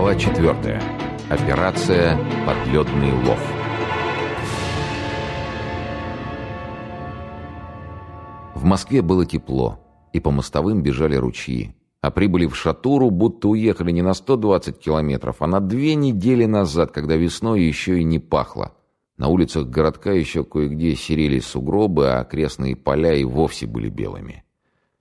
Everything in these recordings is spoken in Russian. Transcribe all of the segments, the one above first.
Глава 4. Операция «Подледный лов». В Москве было тепло, и по мостовым бежали ручьи. А прибыли в Шатуру, будто уехали не на 120 километров, а на две недели назад, когда весной еще и не пахло. На улицах городка еще кое-где серели сугробы, а окрестные поля и вовсе были белыми.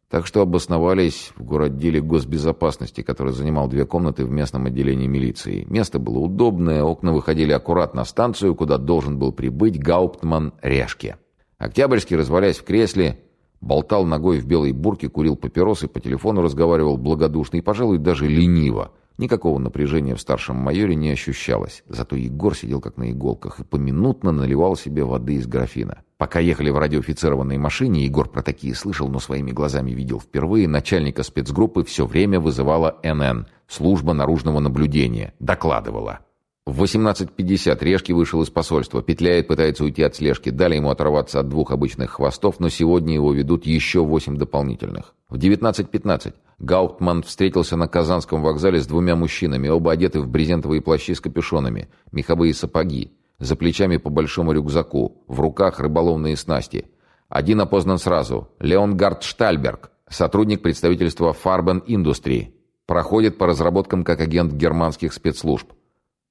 Так что обосновались в городделе госбезопасности, который занимал две комнаты в местном отделении милиции. Место было удобное, окна выходили аккуратно на станцию, куда должен был прибыть Гауптман Решке. Октябрьский, развалясь в кресле, болтал ногой в белой бурке, курил папиросы, по телефону разговаривал благодушно и, пожалуй, даже лениво. Никакого напряжения в старшем майоре не ощущалось. Зато Егор сидел как на иголках и поминутно наливал себе воды из графина. Пока ехали в радиоофицированной машине, Егор про такие слышал, но своими глазами видел впервые, начальника спецгруппы все время вызывала НН, служба наружного наблюдения, докладывала. В 18.50 Решки вышел из посольства, петляет, пытается уйти от слежки. Дали ему оторваться от двух обычных хвостов, но сегодня его ведут еще восемь дополнительных. В 19.15 Гауптман встретился на Казанском вокзале с двумя мужчинами, оба одеты в брезентовые плащи с капюшонами, меховые сапоги, за плечами по большому рюкзаку, в руках рыболовные снасти. Один опознан сразу – Леонгард Штальберг, сотрудник представительства Farben Industry. Проходит по разработкам как агент германских спецслужб.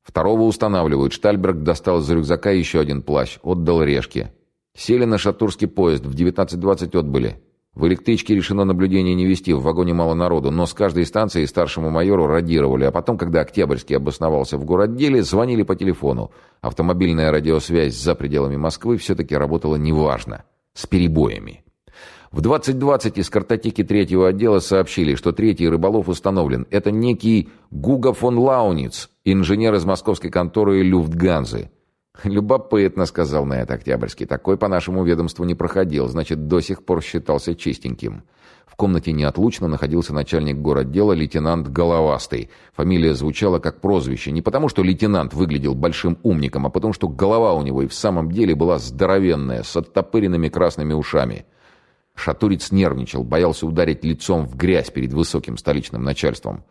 Второго устанавливают. Штальберг достал из рюкзака еще один плащ, отдал решки. Сели на шатурский поезд, в 19.20 отбыли. В электричке решено наблюдение не вести, в вагоне мало народу, но с каждой станции старшему майору радировали, а потом, когда Октябрьский обосновался в городделе, звонили по телефону. Автомобильная радиосвязь за пределами Москвы все-таки работала неважно, с перебоями. В 2020 из картотеки третьего отдела сообщили, что третий рыболов установлен. Это некий Гуга фон Лауниц, инженер из московской конторы Люфтганзы. «Любопытно», — сказал на это Октябрьский. «Такой по нашему ведомству не проходил, значит, до сих пор считался чистеньким». В комнате неотлучно находился начальник городдела лейтенант Головастый. Фамилия звучала как прозвище. Не потому, что лейтенант выглядел большим умником, а потому, что голова у него и в самом деле была здоровенная, с оттопыренными красными ушами. Шатурец нервничал, боялся ударить лицом в грязь перед высоким столичным начальством.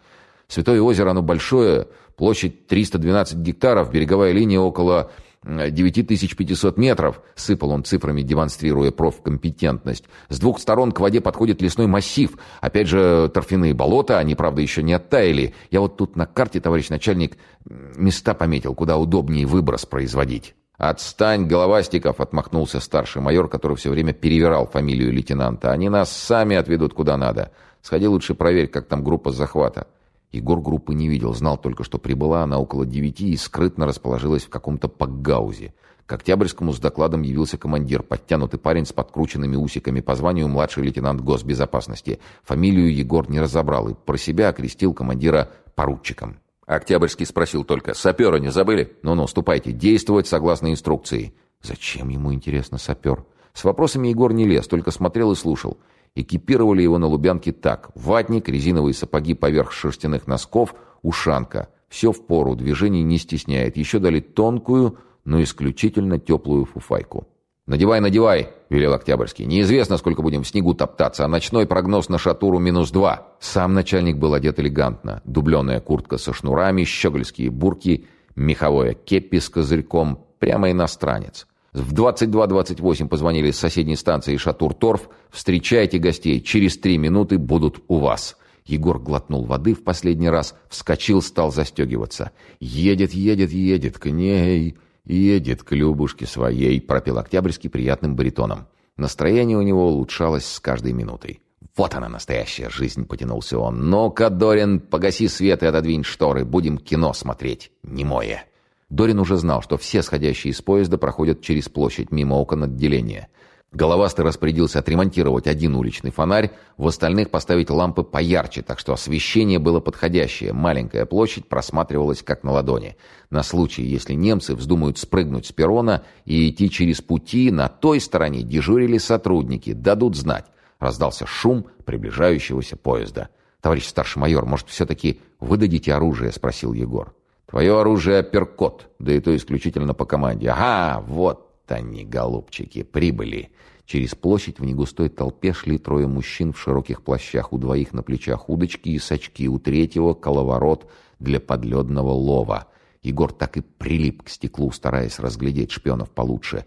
Святое озеро, оно большое, площадь 312 гектаров, береговая линия около 9500 метров, сыпал он цифрами, демонстрируя профкомпетентность. С двух сторон к воде подходит лесной массив. Опять же, торфяные болота, они, правда, еще не оттаяли. Я вот тут на карте, товарищ начальник, места пометил, куда удобнее выброс производить. «Отстань, головастиков!» — отмахнулся старший майор, который все время перевирал фамилию лейтенанта. «Они нас сами отведут куда надо. Сходи лучше проверь, как там группа захвата». Егор группы не видел, знал только, что прибыла она около девяти и скрытно расположилась в каком-то пакгаузе. К Октябрьскому с докладом явился командир, подтянутый парень с подкрученными усиками по званию младший лейтенант госбезопасности. Фамилию Егор не разобрал и про себя окрестил командира поручиком. Октябрьский спросил только, «Сапера не забыли?» «Ну-ну, ступайте, действовать согласно инструкции». Зачем ему, интересно, сапер? С вопросами Егор не лез, только смотрел и слушал. Экипировали его на Лубянке так. Ватник, резиновые сапоги поверх шерстяных носков, ушанка. Все в пору, движений не стесняет. Еще дали тонкую, но исключительно теплую фуфайку. «Надевай, надевай!» — велел Октябрьский. «Неизвестно, сколько будем в снегу топтаться, а ночной прогноз на шатуру минус два». Сам начальник был одет элегантно. Дубленая куртка со шнурами, щегольские бурки, меховое кепи с козырьком. Прямо иностранец. В 22.28 позвонили с соседней станции Шатур-Торф. «Встречайте гостей, через три минуты будут у вас». Егор глотнул воды в последний раз, вскочил, стал застегиваться. «Едет, едет, едет к ней!» «Едет к Любушке своей», — пропел Октябрьский приятным баритоном. Настроение у него улучшалось с каждой минутой. «Вот она, настоящая жизнь», — потянулся он. «Ну-ка, Дорин, погаси свет и отодвинь шторы, будем кино смотреть. Немое». Дорин уже знал, что все сходящие из поезда проходят через площадь мимо окон отделения. Головастый распорядился отремонтировать один уличный фонарь, в остальных поставить лампы поярче, так что освещение было подходящее. Маленькая площадь просматривалась как на ладони. На случай, если немцы вздумают спрыгнуть с перрона и идти через пути, на той стороне дежурили сотрудники, дадут знать. Раздался шум приближающегося поезда. «Товарищ старший майор, может, все-таки выдадите оружие?» — спросил Егор. «Твое оружие — перкот, да и то исключительно по команде. Ага, вот они, голубчики, прибыли. Через площадь в негустой толпе шли трое мужчин в широких плащах, у двоих на плечах удочки и сачки, у третьего — коловорот для подледного лова. Егор так и прилип к стеклу, стараясь разглядеть шпионов получше.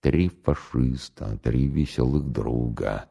«Три фашиста, три веселых друга.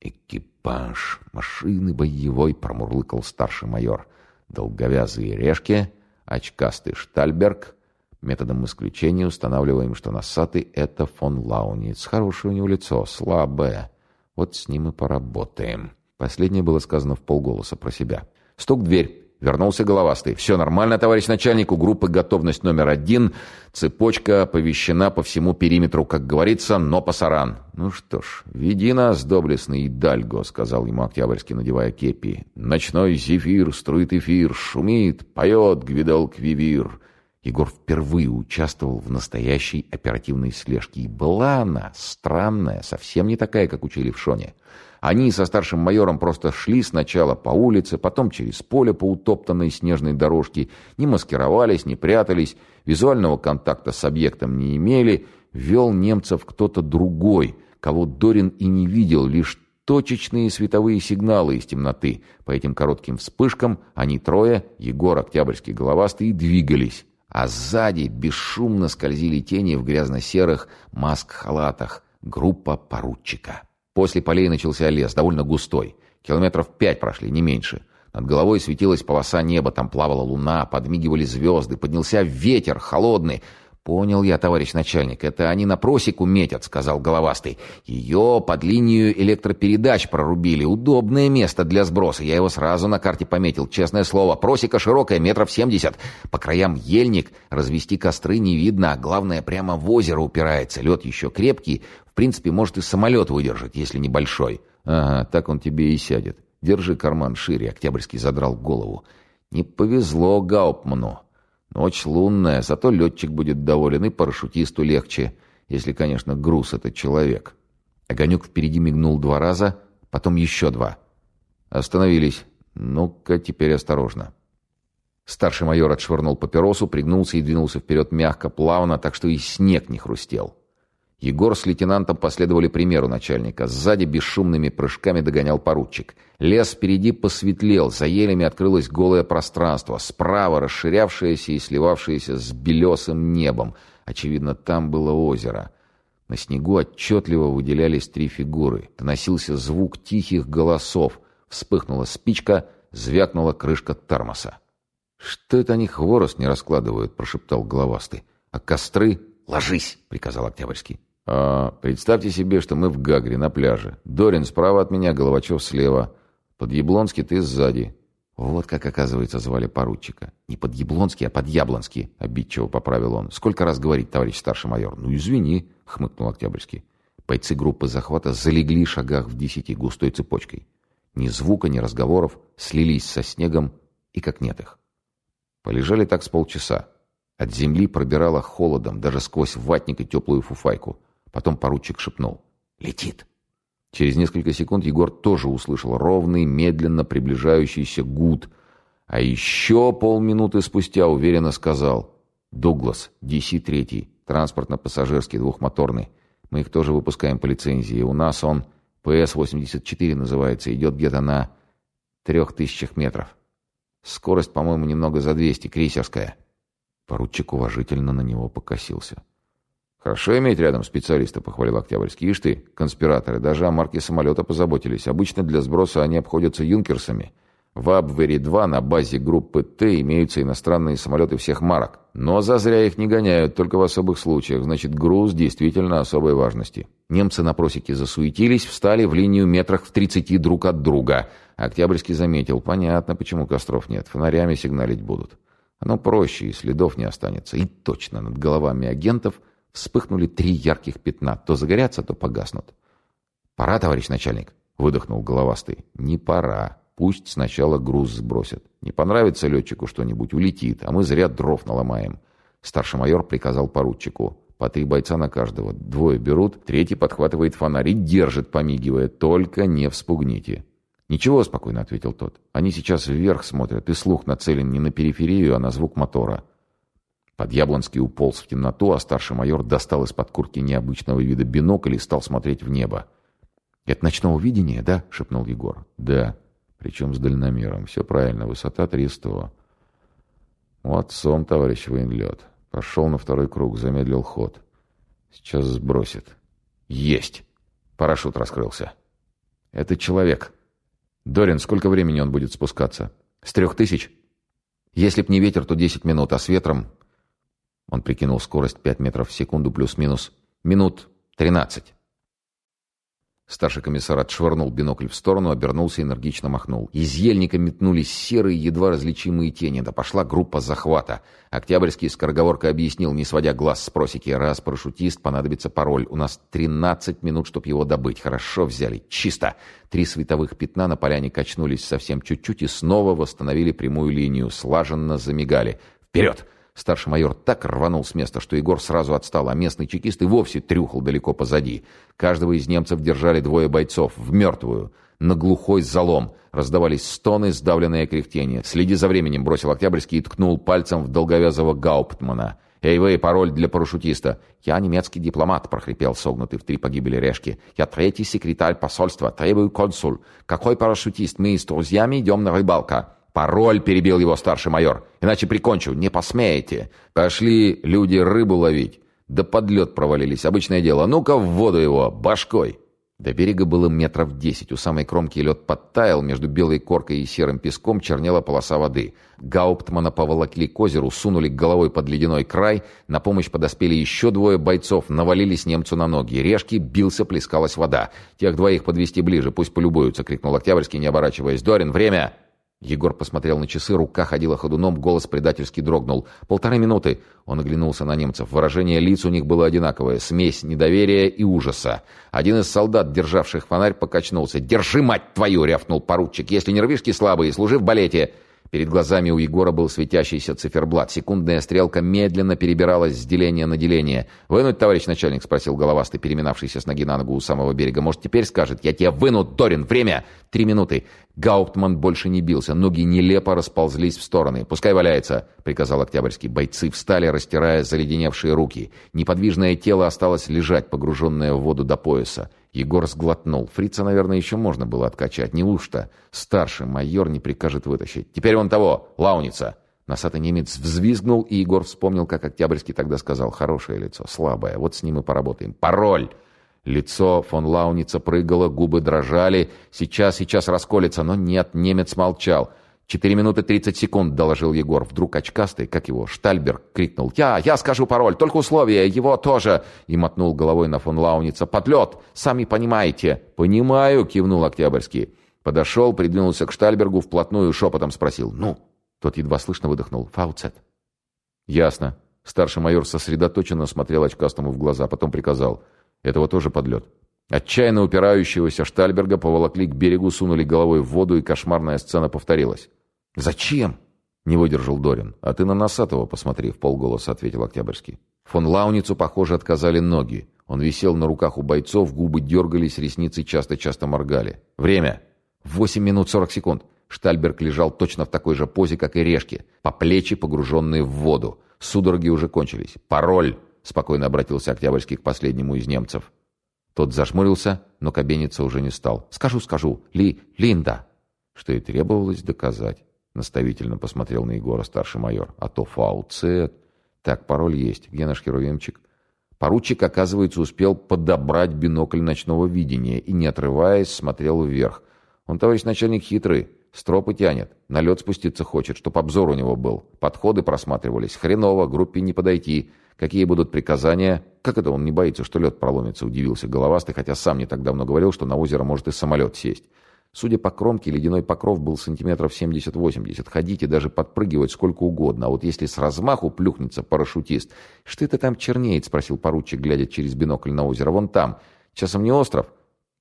Экипаж машины боевой», — промурлыкал старший майор. «Долговязые решки, очкастый Штальберг, Методом исключения устанавливаем, что носатый — это фон Лауниц. Хорошее у него лицо, слабое. Вот с ним и поработаем. Последнее было сказано в полголоса про себя. Стук в дверь. Вернулся головастый. «Все нормально, товарищ начальник. У группы готовность номер один. Цепочка оповещена по всему периметру, как говорится, но пасаран». «Ну что ж, веди нас, доблестный Дальго», — сказал ему Октябрьский, надевая кепи. «Ночной зефир струит эфир, шумит, поет Гвидал-Квивир». Егор впервые участвовал в настоящей оперативной слежке. И была она странная, совсем не такая, как учили в Шоне. Они со старшим майором просто шли сначала по улице, потом через поле по утоптанной снежной дорожке, не маскировались, не прятались, визуального контакта с объектом не имели, вел немцев кто-то другой, кого Дорин и не видел, лишь точечные световые сигналы из темноты. По этим коротким вспышкам они трое, Егор, Октябрьский, Головастый, двигались а сзади бесшумно скользили тени в грязно-серых маск-халатах. Группа поручика. После полей начался лес, довольно густой. Километров пять прошли, не меньше. Над головой светилась полоса неба, там плавала луна, подмигивали звезды, поднялся ветер холодный, «Понял я, товарищ начальник, это они на просеку метят», — сказал головастый. «Ее под линию электропередач прорубили. Удобное место для сброса. Я его сразу на карте пометил, честное слово. Просека широкая, метров семьдесят. По краям ельник, развести костры не видно, а главное, прямо в озеро упирается. Лед еще крепкий. В принципе, может и самолет выдержать, если небольшой». «Ага, так он тебе и сядет. Держи карман шире», — Октябрьский задрал голову. «Не повезло Гауптману». Ночь лунная, зато летчик будет доволен и парашютисту легче, если, конечно, груз — это человек. Огонек впереди мигнул два раза, потом еще два. Остановились. Ну-ка, теперь осторожно. Старший майор отшвырнул папиросу, пригнулся и двинулся вперед мягко, плавно, так что и снег не хрустел. Егор с лейтенантом последовали примеру начальника. Сзади бесшумными прыжками догонял поручик. Лес впереди посветлел, за елями открылось голое пространство, справа расширявшееся и сливавшееся с белесым небом. Очевидно, там было озеро. На снегу отчетливо выделялись три фигуры. Доносился звук тихих голосов. Вспыхнула спичка, звякнула крышка термоса. «Что это они хворост не раскладывают?» — прошептал головастый. «А костры?» «Ложись!» — приказал Октябрьский. А, представьте себе, что мы в Гагре, на пляже. Дорин справа от меня, Головачев слева. Подъяблонский ты сзади. Вот как, оказывается, звали поручика. Не Подъяблонский, а Подъяблонский, обидчиво поправил он. Сколько раз говорить, товарищ старший майор? Ну, извини, хмыкнул Октябрьский. Бойцы группы захвата залегли в шагах в десяти густой цепочкой. Ни звука, ни разговоров, слились со снегом, и как нет их. Полежали так с полчаса. От земли пробирало холодом, даже сквозь ватник и теплую фуфайку. Потом поручик шепнул. «Летит!» Через несколько секунд Егор тоже услышал ровный, медленно приближающийся гуд. А еще полминуты спустя уверенно сказал. «Дуглас, DC-3, транспортно-пассажирский, двухмоторный. Мы их тоже выпускаем по лицензии. У нас он ПС-84 называется, идет где-то на трех тысячах метров. Скорость, по-моему, немного за 200, крейсерская». Поручик уважительно на него покосился. «Хорошо иметь рядом специалиста», — похвалил Октябрьский. «Ишь ты, конспираторы, даже о марке самолета позаботились. Обычно для сброса они обходятся юнкерсами. В Абвере-2 на базе группы Т имеются иностранные самолеты всех марок. Но зазря их не гоняют, только в особых случаях. Значит, груз действительно особой важности». Немцы на просеке засуетились, встали в линию метрах в тридцати друг от друга. Октябрьский заметил. «Понятно, почему костров нет. Фонарями сигналить будут. Оно проще, и следов не останется. И точно над головами агентов — вспыхнули три ярких пятна. То загорятся, то погаснут. «Пора, товарищ начальник», — выдохнул головастый. «Не пора. Пусть сначала груз сбросят. Не понравится летчику что-нибудь, улетит, а мы зря дров наломаем». Старший майор приказал поручику. По три бойца на каждого. Двое берут, третий подхватывает фонарь и держит, помигивая. «Только не вспугните». «Ничего», — спокойно ответил тот. «Они сейчас вверх смотрят, и слух нацелен не на периферию, а на звук мотора». Подъяблонский уполз в темноту, а старший майор достал из-под куртки необычного вида бинокль и стал смотреть в небо. «Это ночного видения, да?» — шепнул Егор. «Да. Причем с дальномером. Все правильно. Высота 300. Молодцом, товарищ военлет. Пошел на второй круг, замедлил ход. Сейчас сбросит. Есть! Парашют раскрылся. Это человек. Дорин, сколько времени он будет спускаться? С трех тысяч? Если б не ветер, то десять минут, а с ветром... Он прикинул скорость пять метров в секунду плюс-минус. Минут тринадцать. Старший комиссар отшвырнул бинокль в сторону, обернулся и энергично махнул. Из ельника метнулись серые, едва различимые тени. Да пошла группа захвата. Октябрьский скороговоркой объяснил, не сводя глаз с просеки. Раз парашютист, понадобится пароль. У нас 13 минут, чтобы его добыть. Хорошо взяли. Чисто. Три световых пятна на поляне качнулись совсем чуть-чуть и снова восстановили прямую линию. Слаженно замигали. «Вперед!» Старший майор так рванул с места, что Егор сразу отстал, а местный чекист и вовсе трюхал далеко позади. Каждого из немцев держали двое бойцов, в мертвую. На глухой залом раздавались стоны, сдавленные кряхтения. «Следи за временем», — бросил Октябрьский и ткнул пальцем в долговязого Гауптмана. «Эй вы, пароль для парашютиста!» «Я немецкий дипломат», — прохрипел согнутый в три погибели Решки. «Я третий секретарь посольства, требую консуль. Какой парашютист? Мы с друзьями идем на рыбалка». «Пароль!» — перебил его старший майор. «Иначе прикончу. Не посмеете!» Пошли люди рыбу ловить. Да под лед провалились. Обычное дело. Ну-ка в воду его! Башкой!» До берега было метров десять. У самой кромки лед подтаял, между белой коркой и серым песком чернела полоса воды. Гауптмана поволокли к озеру, сунули головой под ледяной край. На помощь подоспели еще двое бойцов, навалились немцу на ноги. Решки бился, плескалась вода. «Тех двоих подвести ближе, пусть полюбуются!» — крикнул Октябрьский, не оборачиваясь. «Дорин, время!» Егор посмотрел на часы, рука ходила ходуном, голос предательски дрогнул. «Полторы минуты!» Он оглянулся на немцев. Выражение лиц у них было одинаковое. Смесь недоверия и ужаса. Один из солдат, державших фонарь, покачнулся. «Держи, мать твою!» — рявкнул поручик. «Если нервишки слабые, служи в балете!» Перед глазами у Егора был светящийся циферблат. Секундная стрелка медленно перебиралась с деления на деление. «Вынуть, товарищ начальник?» — спросил головастый, переминавшийся с ноги на ногу у самого берега. «Может, теперь скажет? Я тебя выну, Дорин! Время! Три минуты!» Гауптман больше не бился. Ноги нелепо расползлись в стороны. «Пускай валяется!» — приказал Октябрьский. Бойцы встали, растирая заледеневшие руки. Неподвижное тело осталось лежать, погруженное в воду до пояса. Егор сглотнул. Фрица, наверное, еще можно было откачать. Неужто старший майор не прикажет вытащить? Теперь он того, лауница. Носатый немец взвизгнул, и Егор вспомнил, как Октябрьский тогда сказал. Хорошее лицо, слабое. Вот с ним и поработаем. Пароль! Лицо фон Лауница прыгало, губы дрожали. Сейчас, сейчас расколется, но нет, немец молчал. «Четыре минуты тридцать секунд», — доложил Егор. Вдруг очкастый, как его, Штальберг, крикнул. «Я, я скажу пароль, только условия, его тоже!» И мотнул головой на фон Лауница. «Подлет! Сами понимаете!» «Понимаю!» — кивнул Октябрьский. Подошел, придвинулся к Штальбергу, вплотную шепотом спросил. «Ну?» Тот едва слышно выдохнул. «Фауцет». «Ясно». Старший майор сосредоточенно смотрел очкастому в глаза, потом приказал. «Этого тоже подлет». Отчаянно упирающегося Штальберга поволокли к берегу, сунули головой в воду, и кошмарная сцена повторилась. «Зачем?» — не выдержал Дорин. «А ты на Носатого посмотри», — в полголоса ответил Октябрьский. Фон Лауницу, похоже, отказали ноги. Он висел на руках у бойцов, губы дергались, ресницы часто-часто моргали. «Время!» «Восемь минут сорок секунд!» Штальберг лежал точно в такой же позе, как и Решки, по плечи погруженные в воду. Судороги уже кончились. «Пароль!» — спокойно обратился Октябрьский к последнему из немцев. Тот зажмурился, но кабениться уже не стал. «Скажу, скажу. Ли... Линда!» Что и требовалось доказать. Наставительно посмотрел на Егора старший майор. «А то фауцет...» «Так, пароль есть. Где наш херувимчик?» Поручик, оказывается, успел подобрать бинокль ночного видения и, не отрываясь, смотрел вверх. Он, товарищ начальник, хитрый. Стропы тянет. На лед спуститься хочет, чтоб обзор у него был. Подходы просматривались. Хреново, группе не подойти. Какие будут приказания? Как это он не боится, что лед проломится, удивился головастый, хотя сам не так давно говорил, что на озеро может и самолет сесть. Судя по кромке, ледяной покров был сантиметров 70-80. Ходить и даже подпрыгивать сколько угодно. А вот если с размаху плюхнется парашютист... «Что это там чернеет?» — спросил поручик, глядя через бинокль на озеро. «Вон там. Часом не остров?»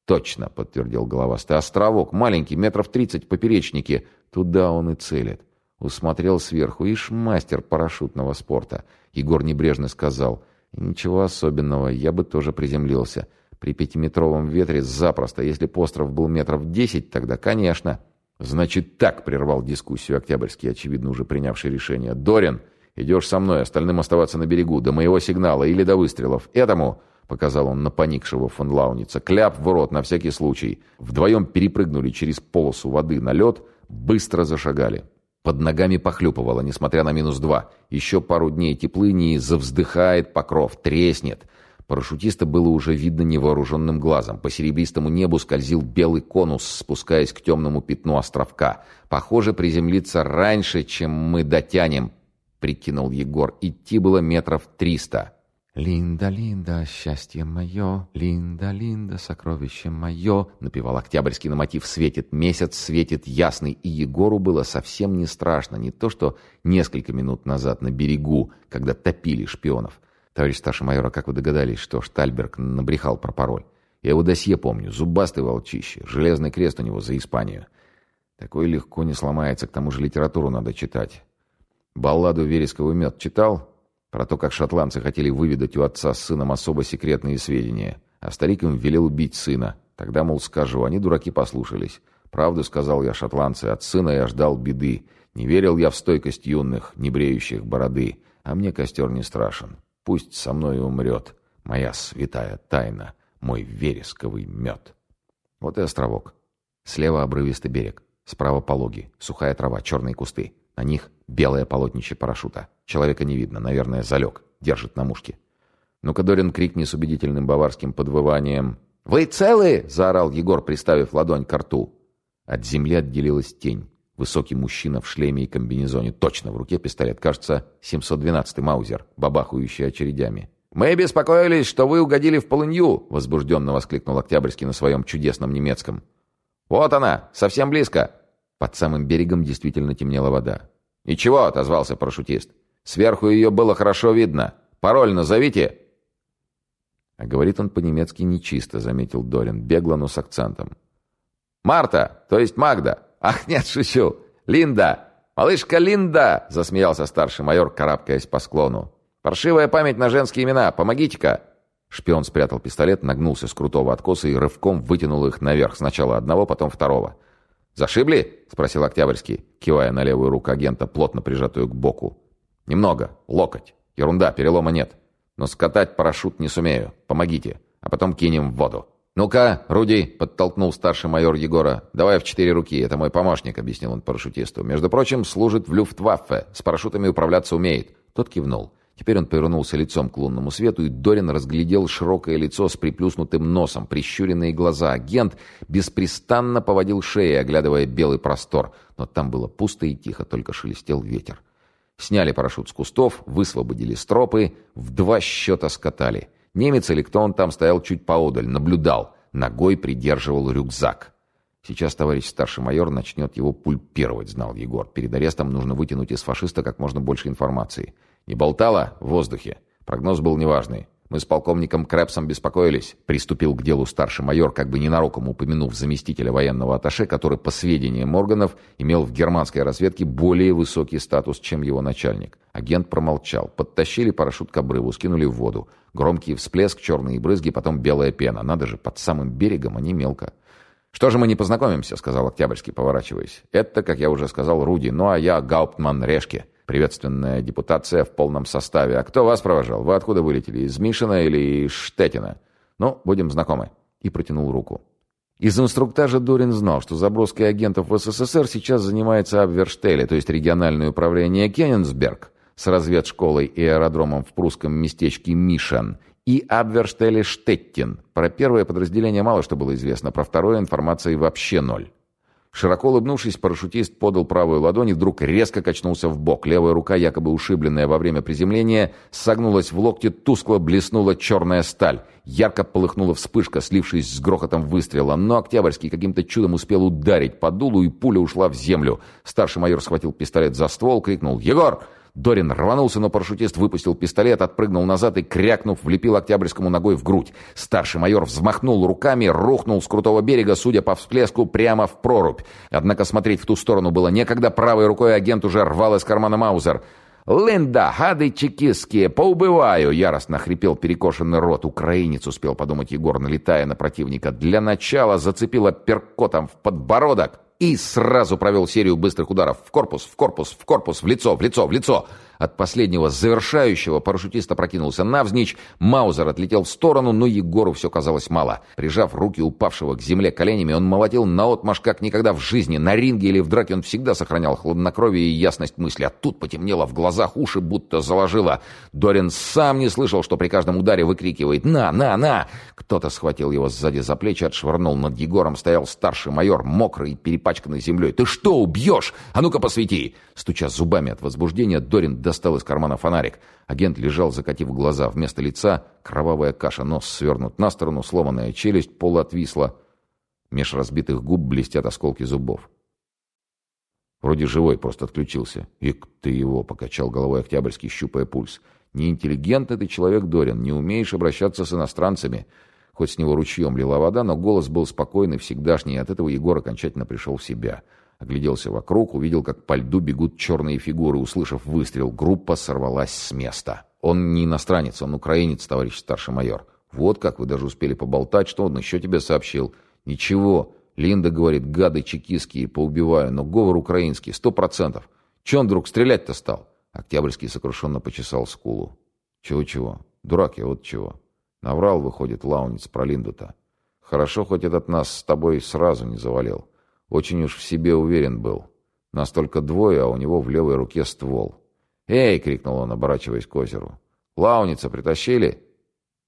«Точно», — подтвердил головастый. «Островок. Маленький, метров тридцать поперечники. Туда он и целит». Усмотрел сверху. Ишь, мастер парашютного спорта. Егор небрежно сказал. «Ничего особенного, я бы тоже приземлился. При пятиметровом ветре запросто. Если постров был метров десять, тогда, конечно». «Значит так», — прервал дискуссию Октябрьский, очевидно уже принявший решение. «Дорин, Идешь со мной, остальным оставаться на берегу, до моего сигнала или до выстрелов. Этому...» — показал он на поникшего фон Лауница. «Кляп в рот на всякий случай». Вдвоем перепрыгнули через полосу воды на лед, быстро зашагали. Под ногами похлюпывало, несмотря на минус два. Еще пару дней теплыни завздыхает покров, треснет. Парашютиста было уже видно невооруженным глазом. По серебристому небу скользил белый конус, спускаясь к темному пятну островка. «Похоже, приземлиться раньше, чем мы дотянем», — прикинул Егор. «Идти было метров триста». «Линда, Линда, счастье мое, Линда, Линда, сокровище мое», напевал октябрьский на мотив «Светит месяц, светит ясный», и Егору было совсем не страшно, не то что несколько минут назад на берегу, когда топили шпионов. Товарищ старший майор, а как вы догадались, что Штальберг набрехал про пароль? Я его досье помню, зубастый волчище, железный крест у него за Испанию. Такой легко не сломается, к тому же литературу надо читать. Балладу «Вересковый мед» читал?» Про то, как шотландцы хотели выведать у отца с сыном особо секретные сведения. А старик им велел убить сына. Тогда, мол, скажу, они дураки послушались. Правду сказал я шотландцы, от сына я ждал беды. Не верил я в стойкость юных, не бреющих бороды. А мне костер не страшен. Пусть со мной умрет. Моя святая тайна, мой вересковый мед. Вот и островок. Слева обрывистый берег. Справа пологи, сухая трава, черные кусты. На них белое полотнище парашюта. Человека не видно, наверное, залег. Держит на мушке. Ну-ка, Дорин крикни с убедительным баварским подвыванием. «Вы целы?» — заорал Егор, приставив ладонь к рту. От земли отделилась тень. Высокий мужчина в шлеме и комбинезоне. Точно в руке пистолет. Кажется, 712-й Маузер, бабахающий очередями. «Мы беспокоились, что вы угодили в полынью!» — возбужденно воскликнул Октябрьский на своем чудесном немецком. «Вот она! Совсем близко!» Под самым берегом действительно темнела вода. «Ничего», — отозвался парашютист. «Сверху ее было хорошо видно. Пароль назовите». А говорит он по-немецки нечисто, заметил Дорин, бегло, но с акцентом. «Марта, то есть Магда. Ах, нет, шучу. Линда. Малышка Линда!» — засмеялся старший майор, карабкаясь по склону. «Паршивая память на женские имена. Помогите-ка!» Шпион спрятал пистолет, нагнулся с крутого откоса и рывком вытянул их наверх. Сначала одного, потом второго. «Зашибли?» — спросил Октябрьский, кивая на левую руку агента, плотно прижатую к боку. «Немного. Локоть. Ерунда, перелома нет. Но скатать парашют не сумею. Помогите. А потом кинем в воду». «Ну-ка, Руди!» — подтолкнул старший майор Егора. «Давай в четыре руки. Это мой помощник», — объяснил он парашютисту. «Между прочим, служит в Люфтваффе. С парашютами управляться умеет». Тот кивнул. Теперь он повернулся лицом к лунному свету, и Дорин разглядел широкое лицо с приплюснутым носом, прищуренные глаза. Агент беспрестанно поводил шеей, оглядывая белый простор. Но там было пусто и тихо, только шелестел ветер. Сняли парашют с кустов, высвободили стропы, в два счета скатали. Немец или кто он там стоял чуть поодаль, наблюдал, ногой придерживал рюкзак. Сейчас товарищ старший майор начнет его пульпировать, знал Егор. Перед арестом нужно вытянуть из фашиста как можно больше информации. Не болтало в воздухе. Прогноз был неважный. Мы с полковником Крэпсом беспокоились. Приступил к делу старший майор, как бы ненароком упомянув заместителя военного атташе, который, по сведениям органов, имел в германской разведке более высокий статус, чем его начальник. Агент промолчал. Подтащили парашют к обрыву, скинули в воду. Громкий всплеск, черные брызги, потом белая пена. Надо же, под самым берегом, а не мелко. «Что же мы не познакомимся?» — сказал Октябрьский, поворачиваясь. «Это, как я уже сказал, Руди, ну а я Гауптман Решке». Приветственная депутация в полном составе. А кто вас провожал? Вы откуда вылетели? Из Мишина или из Штетина? Ну, будем знакомы. И протянул руку. Из инструктажа Дорин знал, что заброской агентов в СССР сейчас занимается Абверштеле, то есть региональное управление Кеннинсберг с разведшколой и аэродромом в прусском местечке Мишен и Абверштеле Штеттин. Про первое подразделение мало что было известно, про второе информации вообще ноль. Широко улыбнувшись, парашютист подал правую ладонь и вдруг резко качнулся в бок. Левая рука, якобы ушибленная во время приземления, согнулась в локте, тускло блеснула черная сталь. Ярко полыхнула вспышка, слившись с грохотом выстрела, но Октябрьский каким-то чудом успел ударить по дулу, и пуля ушла в землю. Старший майор схватил пистолет за ствол, крикнул «Егор!» Дорин рванулся, но парашютист выпустил пистолет, отпрыгнул назад и, крякнув, влепил Октябрьскому ногой в грудь. Старший майор взмахнул руками, рухнул с крутого берега, судя по всплеску, прямо в прорубь. Однако смотреть в ту сторону было некогда, правой рукой агент уже рвал из кармана Маузер. «Линда, гады чекистские, поубиваю!» — яростно хрипел перекошенный рот. Украинец успел подумать Егор, налетая на противника. Для начала зацепила перкотом в подбородок. И сразу провел серию быстрых ударов в корпус, в корпус, в корпус, в лицо, в лицо, в лицо. От последнего завершающего парашютист опрокинулся навзничь, Маузер отлетел в сторону, но Егору все казалось мало. Прижав руки упавшего к земле коленями, он молотил наотмашь как никогда в жизни. На ринге или в драке он всегда сохранял хладнокровие и ясность мысли, а тут потемнело в глазах, уши будто заложило. Дорин сам не слышал, что при каждом ударе выкрикивает «На, на, на!». Кто-то схватил его сзади за плечи, отшвырнул над Егором, стоял старший майор, мокрый и перепачканный землей. «Ты что, убьешь? А ну-ка посвети!» Стуча зубами от возбуждения, Дорин достал из кармана фонарик. Агент лежал, закатив глаза. Вместо лица кровавая каша, нос свернут на сторону, сломанная челюсть, полуотвисла. Меж разбитых губ блестят осколки зубов. Вроде живой, просто отключился. «Ик ты его!» — покачал головой Октябрьский, щупая пульс. «Неинтеллигентный ты человек, Дорин, не умеешь обращаться с иностранцами». Хоть с него ручьем лила вода, но голос был спокойный, всегдашний, и от этого Егор окончательно пришел в себя. Огляделся вокруг, увидел, как по льду бегут черные фигуры. Услышав выстрел, группа сорвалась с места. Он не иностранец, он украинец, товарищ старший майор. Вот как вы даже успели поболтать, что он еще тебе сообщил. Ничего. Линда говорит, гады чекистские, поубиваю, но говор украинский, сто процентов. Че он вдруг стрелять-то стал? Октябрьский сокрушенно почесал скулу. Чего-чего? Дурак я, вот чего. Наврал, выходит, лауниц про Линду-то. Хорошо, хоть этот нас с тобой сразу не завалил. Очень уж в себе уверен был. Настолько двое, а у него в левой руке ствол. «Эй!» — крикнул он, оборачиваясь к озеру. «Лауница притащили?»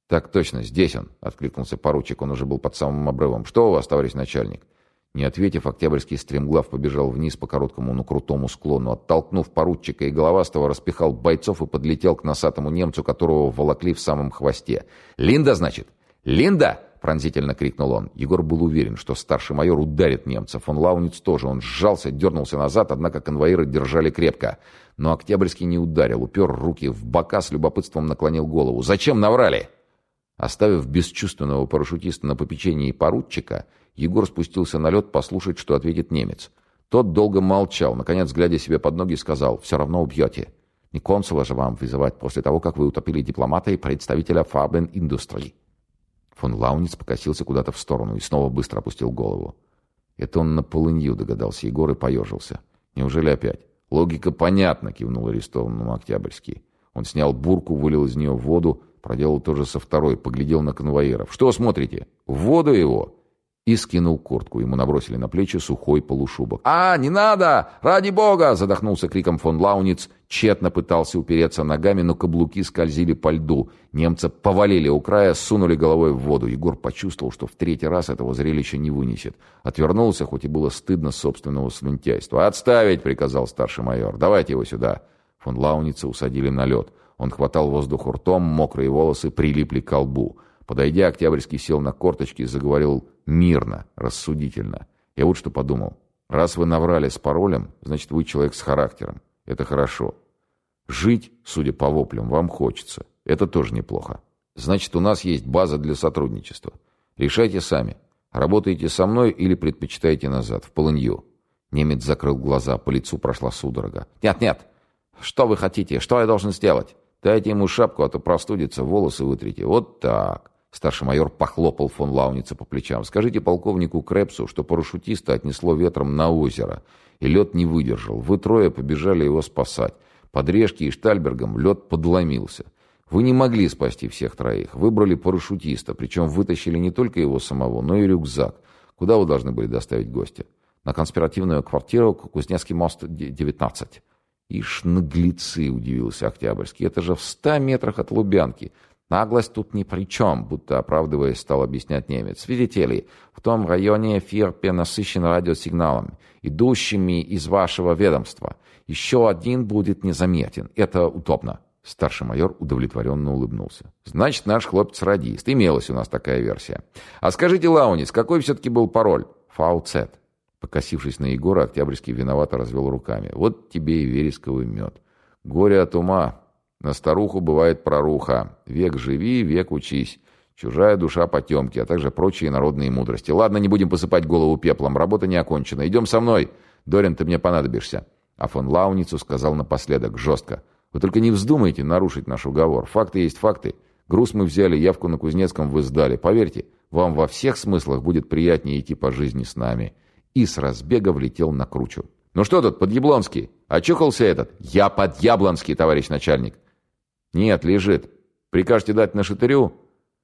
«Так точно, здесь он!» — откликнулся поручик, он уже был под самым обрывом. «Что у вас, товарищ начальник?» Не ответив, Октябрьский стремглав побежал вниз по короткому, но крутому склону. Оттолкнув поручика и головастого, распихал бойцов и подлетел к носатому немцу, которого волокли в самом хвосте. «Линда, значит? Линда!» — пронзительно крикнул он. Егор был уверен, что старший майор ударит немца. Фон Лауниц тоже. Он сжался, дернулся назад, однако конвоиры держали крепко. Но Октябрьский не ударил, упер руки в бока, с любопытством наклонил голову. «Зачем наврали?» Оставив бесчувственного парашютиста на попечении поручика, Егор спустился на лед послушать, что ответит немец. Тот долго молчал, наконец, глядя себе под ноги, сказал «Все равно убьете. Не консула же вам вызывать после того, как вы утопили дипломата и представителя Фабен Индустрии». Фон Лауниц покосился куда-то в сторону и снова быстро опустил голову. «Это он на полынью», — догадался Егор и поежился. «Неужели опять?» «Логика понятна», — кивнул арестованному Октябрьский. Он снял бурку, вылил из нее воду, проделал то же со второй, поглядел на конвоиров. «Что смотрите? В воду его!» И скинул куртку. Ему набросили на плечи сухой полушубок. «А, не надо! Ради бога!» — задохнулся криком фон Лауниц. Тщетно пытался упереться ногами, но каблуки скользили по льду. Немца повалили у края, сунули головой в воду. Егор почувствовал, что в третий раз этого зрелища не вынесет. Отвернулся, хоть и было стыдно собственного слюнтяйства. «Отставить!» — приказал старший майор. «Давайте его сюда!» Фон Лауница усадили на лед. Он хватал воздух ртом, мокрые волосы прилипли к колбу. Подойдя, Октябрьский сел на корточки и заговорил мирно, рассудительно. Я вот что подумал. Раз вы наврали с паролем, значит, вы человек с характером. Это хорошо. Жить, судя по воплям, вам хочется. Это тоже неплохо. Значит, у нас есть база для сотрудничества. Решайте сами. Работаете со мной или предпочитаете назад, в полынью. Немец закрыл глаза, по лицу прошла судорога. «Нет, нет! Что вы хотите? Что я должен сделать? Дайте ему шапку, а то простудится, волосы вытрите. Вот так!» Старший майор похлопал фон Лауница по плечам. «Скажите полковнику Крепсу, что парашютиста отнесло ветром на озеро, и лед не выдержал. Вы трое побежали его спасать. Под Решки и Штальбергом лед подломился. Вы не могли спасти всех троих. Выбрали парашютиста, причем вытащили не только его самого, но и рюкзак. Куда вы должны были доставить гостя? На конспиративную квартиру Кузнецкий мост, 19. Ишь, наглецы, удивился Октябрьский. Это же в ста метрах от Лубянки. Наглость тут ни при чем, будто оправдываясь, стал объяснять немец. Видите ли, в том районе эфир перенасыщен радиосигналами, идущими из вашего ведомства. Еще один будет незаметен. Это удобно. Старший майор удовлетворенно улыбнулся. «Значит, наш хлопец радист. Имелась у нас такая версия. А скажите, Лаунис, какой все-таки был пароль?» «Фауцет». Покосившись на Егора, Октябрьский виновато развел руками. «Вот тебе и вересковый мед. Горе от ума. На старуху бывает проруха. Век живи, век учись. Чужая душа потемки, а также прочие народные мудрости. Ладно, не будем посыпать голову пеплом. Работа не окончена. Идем со мной. Дорин, ты мне понадобишься. А фон Лауницу сказал напоследок, жестко. Вы только не вздумайте нарушить наш уговор. Факты есть факты. Груз мы взяли, явку на Кузнецком вы сдали. Поверьте, вам во всех смыслах будет приятнее идти по жизни с нами. и с разбега влетел на кручу. «Ну что тут, подъяблонский? Очухался этот?» «Я подъяблонский, товарищ начальник». «Нет, лежит. Прикажете дать на шатырю?»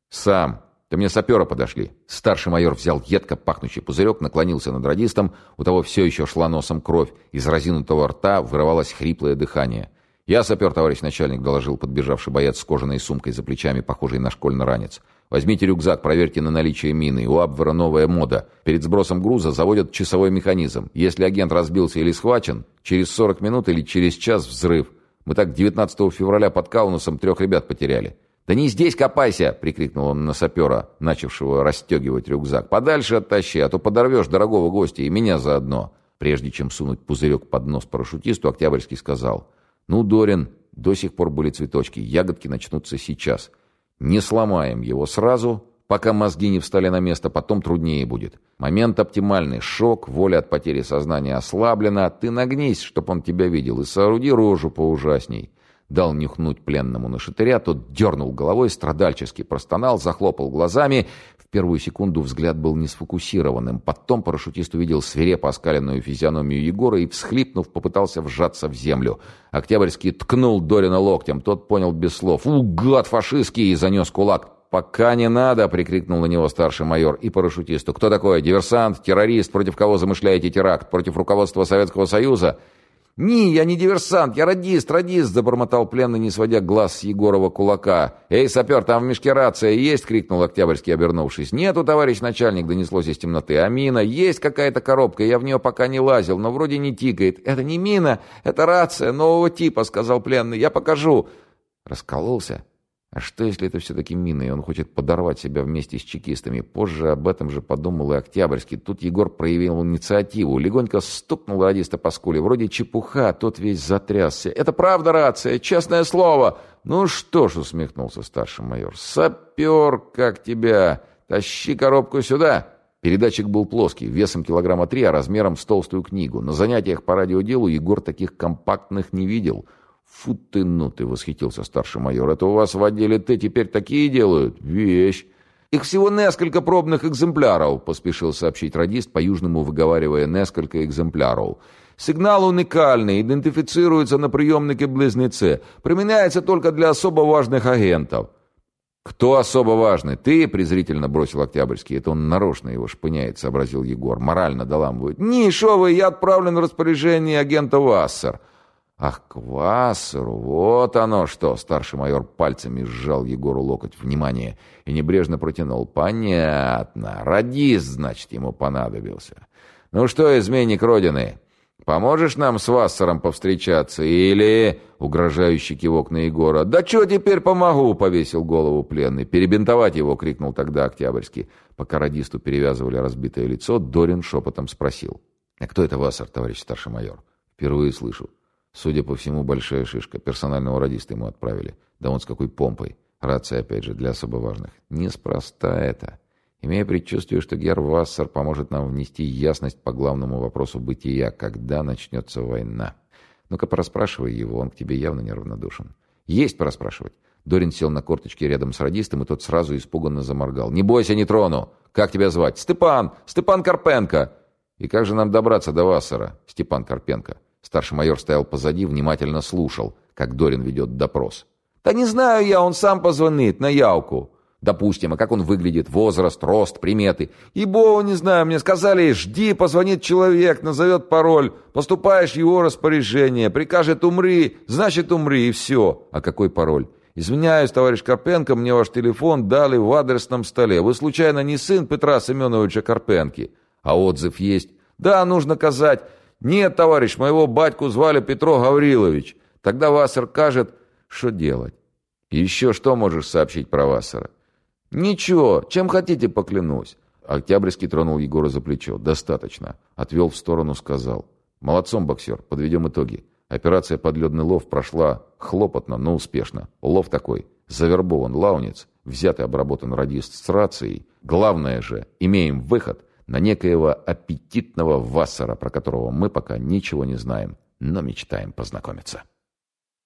«Сам. Ты мне сапера подошли». Старший майор взял едко пахнущий пузырек, наклонился над радистом, у того все еще шла носом кровь, из разинутого рта вырывалось хриплое дыхание. «Я сапер, товарищ начальник», — доложил подбежавший боец с кожаной сумкой за плечами, похожей на школьный ранец. «Возьмите рюкзак, проверьте на наличие мины. У Абвера новая мода. Перед сбросом груза заводят часовой механизм. Если агент разбился или схвачен, через 40 минут или через час взрыв. Мы так 19 февраля под Каунасом трех ребят потеряли. «Да не здесь копайся!» — прикрикнул он на сапера, начавшего расстегивать рюкзак. «Подальше оттащи, а то подорвешь дорогого гостя и меня заодно!» Прежде чем сунуть пузырек под нос парашютисту, Октябрьский сказал. «Ну, Дорин, до сих пор были цветочки, ягодки начнутся сейчас. Не сломаем его сразу, пока мозги не встали на место, потом труднее будет. Момент оптимальный, шок, воля от потери сознания ослаблена, ты нагнись, чтоб он тебя видел, и сооруди рожу поужасней» дал нюхнуть пленному на шатыря, тот дернул головой, страдальчески простонал, захлопал глазами. В первую секунду взгляд был не сфокусированным. Потом парашютист увидел свирепо оскаленную физиономию Егора и, всхлипнув, попытался вжаться в землю. Октябрьский ткнул Дорина локтем. Тот понял без слов. «У, гад фашистский!» и занес кулак. «Пока не надо!» — прикрикнул на него старший майор и парашютисту. «Кто такой? Диверсант? Террорист? Против кого замышляете теракт? Против руководства Советского Союза?» «Ни, я не диверсант, я радист, радист!» — забормотал пленный, не сводя глаз с Егорова кулака. «Эй, сапер, там в мешке рация есть?» — крикнул Октябрьский, обернувшись. «Нету, товарищ начальник!» — донеслось из темноты. «А мина? Есть какая-то коробка, я в нее пока не лазил, но вроде не тикает. Это не мина, это рация нового типа!» — сказал пленный. «Я покажу!» Раскололся. А что, если это все-таки мина, и он хочет подорвать себя вместе с чекистами? Позже об этом же подумал и Октябрьский. Тут Егор проявил инициативу. Легонько стукнул радиста по скуле. Вроде чепуха, тот весь затрясся. «Это правда рация, честное слово!» «Ну что ж», — усмехнулся старший майор, — «сапер, как тебя! Тащи коробку сюда!» Передатчик был плоский, весом килограмма три, а размером с толстую книгу. На занятиях по радиоделу Егор таких компактных не видел — «Фу ты, ну ты!» — восхитился старший майор. «Это у вас в отделе Т теперь такие делают? Вещь!» «Их всего несколько пробных экземпляров», — поспешил сообщить радист, по-южному выговаривая «несколько экземпляров». «Сигнал уникальный, идентифицируется на приемнике-близнеце. Применяется только для особо важных агентов». «Кто особо важный? Ты?» — презрительно бросил Октябрьский. Это он нарочно его шпыняет, сообразил Егор. Морально доламывает. «Не, шо вы, я отправлен в распоряжение агента Вассер». «Ах, к Вассеру! Вот оно что!» Старший майор пальцами сжал Егору локоть. Внимание! И небрежно протянул. «Понятно. Радист, значит, ему понадобился. Ну что, изменник Родины, поможешь нам с Вассером повстречаться? Или...» Угрожающий кивок на Егора. «Да что теперь помогу?» — повесил голову пленный. «Перебинтовать его!» — крикнул тогда Октябрьский. Пока радисту перевязывали разбитое лицо, Дорин шепотом спросил. «А кто это Вассер, товарищ старший майор?» «Впервые слышу». Судя по всему, большая шишка. Персонального радиста ему отправили. Да он с какой помпой. Рация, опять же, для особо важных. Неспроста это. Имея предчувствие, что Герр Вассер поможет нам внести ясность по главному вопросу бытия, когда начнется война. Ну-ка, пораспрашивай его, он к тебе явно неравнодушен. Есть пораспрашивать. Дорин сел на корточки рядом с радистом, и тот сразу испуганно заморгал. «Не бойся, не трону! Как тебя звать?» «Степан! Степан Карпенко!» «И как же нам добраться до Вассера, Степан Карпенко?» Старший майор стоял позади, внимательно слушал, как Дорин ведет допрос. «Да не знаю я, он сам позвонит на явку». «Допустим, а как он выглядит? Возраст, рост, приметы?» «И богу не знаю, мне сказали, жди, позвонит человек, назовет пароль, поступаешь его распоряжение, прикажет умри, значит умри, и все». «А какой пароль?» «Извиняюсь, товарищ Карпенко, мне ваш телефон дали в адресном столе. Вы, случайно, не сын Петра Семеновича Карпенки?» «А отзыв есть?» «Да, нужно казать. «Нет, товарищ, моего батьку звали Петро Гаврилович. Тогда Вассер кажет, что делать». «Еще что можешь сообщить про Вассера?» «Ничего, чем хотите, поклянусь». Октябрьский тронул Егора за плечо. «Достаточно». Отвел в сторону, сказал. «Молодцом, боксер, подведем итоги. Операция «Подледный лов» прошла хлопотно, но успешно. Лов такой. Завербован лаунец, взятый обработан радист с рацией. Главное же, имеем выход – на некоего аппетитного вассера, про которого мы пока ничего не знаем, но мечтаем познакомиться.